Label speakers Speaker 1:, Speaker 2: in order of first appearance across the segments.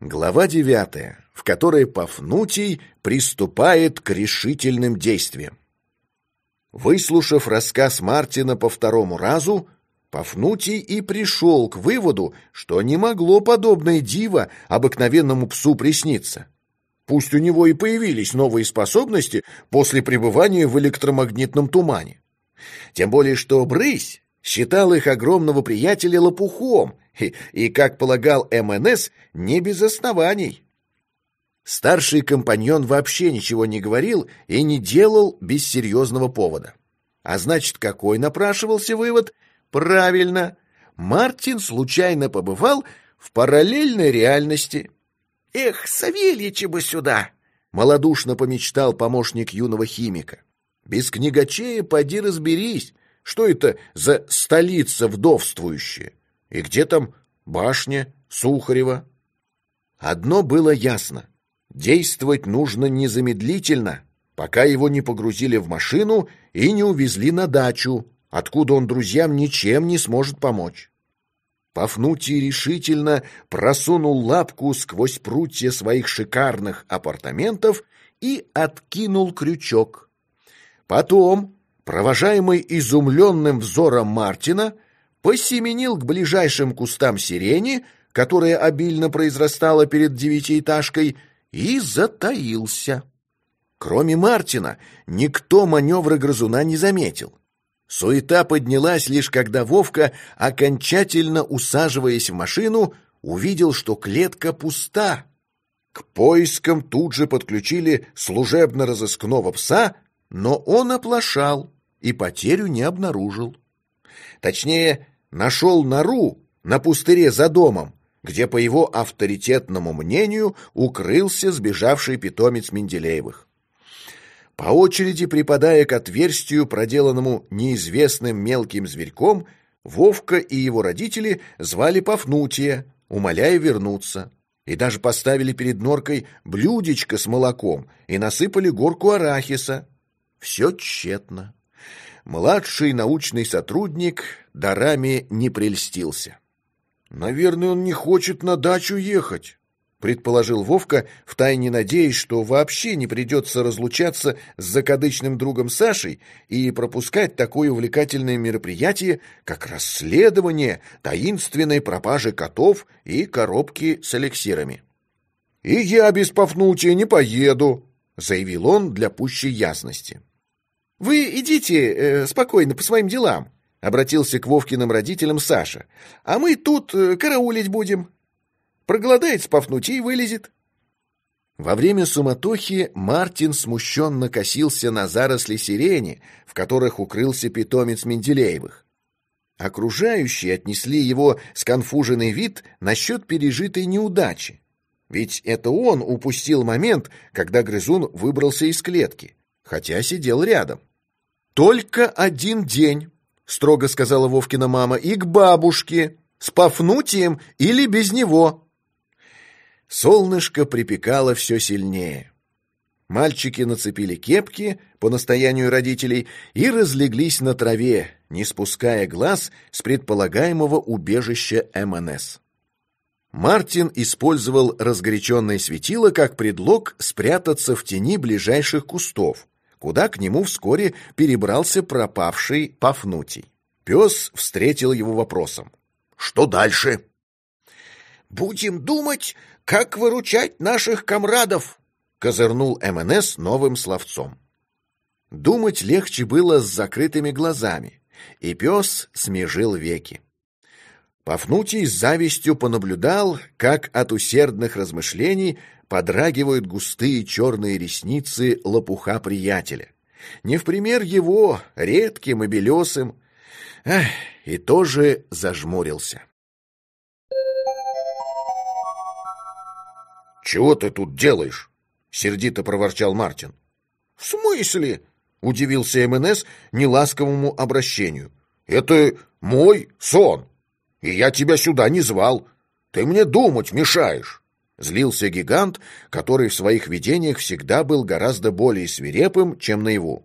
Speaker 1: Глава девятая, в которой Пафнутий приступает к решительным действиям. Выслушав рассказ Мартина по второму разу, Пафнутий и пришел к выводу, что не могло подобное диво обыкновенному псу присниться. Пусть у него и появились новые способности после пребывания в электромагнитном тумане. Тем более, что Брысь считал их огромного приятеля лопухом и, и как полагал МНС, не без оснований. Старший компаньон вообще ничего не говорил и не делал без серьезного повода. А значит, какой напрашивался вывод? Правильно, Мартин случайно побывал в параллельной реальности. «Эх, Савельича бы сюда!» — малодушно помечтал помощник юного химика. «Без книгачея поди разберись, что это за столица вдовствующая? И где там башня Сухарева? Одно было ясно. Действовать нужно незамедлительно, пока его не погрузили в машину и не увезли на дачу, откуда он друзьям ничем не сможет помочь. Пафнутий решительно просунул лапку сквозь прутья своих шикарных апартаментов и откинул крючок. Потом провожаемый изумленным взором Мартина, посеменил к ближайшим кустам сирени, которая обильно произрастала перед девятиэтажкой, и затаился. Кроме Мартина, никто маневры грызуна не заметил. Суета поднялась лишь когда Вовка, окончательно усаживаясь в машину, увидел, что клетка пуста. К поискам тут же подключили служебно-розыскного пса, но он оплошал и потерю не обнаружил. Точнее, нашел нору на пустыре за домом, где, по его авторитетному мнению, укрылся сбежавший питомец Менделеевых. По очереди припадая к отверстию, проделанному неизвестным мелким зверьком, Вовка и его родители звали Пафнутия, умоляя вернуться, и даже поставили перед норкой блюдечко с молоком и насыпали горку арахиса. Все тщетно младший научный сотрудник дарами не прельстился. «Наверное, он не хочет на дачу ехать», — предположил Вовка, втайне надеясь, что вообще не придется разлучаться с закадычным другом Сашей и пропускать такое увлекательное мероприятие, как расследование таинственной пропажи котов и коробки с эликсирами. «И я без Пафнутия не поеду», — заявил он для пущей ясности. «Вы идите э, спокойно по своим делам», — обратился к Вовкиным родителям Саша. «А мы тут э, караулить будем. Проголодается Пафнутий и вылезет». Во время суматохи Мартин смущенно косился на заросли сирени, в которых укрылся питомец Менделеевых. Окружающие отнесли его сконфуженный вид насчет пережитой неудачи. Ведь это он упустил момент, когда грызун выбрался из клетки, хотя сидел рядом. «Только один день», — строго сказала Вовкина мама, — «и к бабушке, с Пафнутием или без него». Солнышко припекало все сильнее. Мальчики нацепили кепки по настоянию родителей и разлеглись на траве, не спуская глаз с предполагаемого убежища МНС. Мартин использовал разгоряченное светило как предлог спрятаться в тени ближайших кустов, куда к нему вскоре перебрался пропавший Пафнутий. Пес встретил его вопросом. «Что дальше?» «Будем думать, как выручать наших комрадов», — козырнул МНС новым словцом. Думать легче было с закрытыми глазами, и пес смежил веки. Пафнутий с завистью понаблюдал, как от усердных размышлений подрагивают густые черные ресницы лопуха приятеля. Не в пример его, редким и белесым, эх, и тоже зажмурился. «Чего ты тут делаешь?» — сердито проворчал Мартин. «В смысле?» — удивился МНС неласковому обращению. «Это мой сон, и я тебя сюда не звал. Ты мне думать мешаешь». Злился гигант, который в своих видениях всегда был гораздо более свирепым, чем наяву.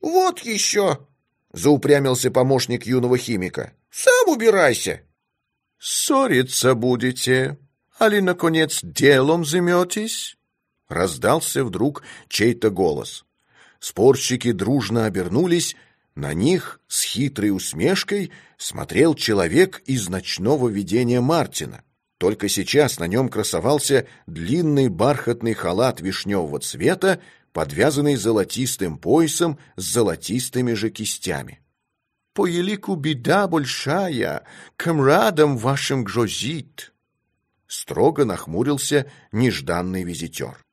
Speaker 1: «Вот еще!» — заупрямился помощник юного химика. «Сам убирайся!» «Ссориться будете!» али, наконец, делом займетесь?» Раздался вдруг чей-то голос. Спорщики дружно обернулись, на них с хитрой усмешкой смотрел человек из ночного видения Мартина. Только сейчас на нем красовался длинный бархатный халат вишневого цвета, подвязанный золотистым поясом с золотистыми же кистями. «По елику беда большая, камрадам вашим грозит!» Строго нахмурился нежданный визитер.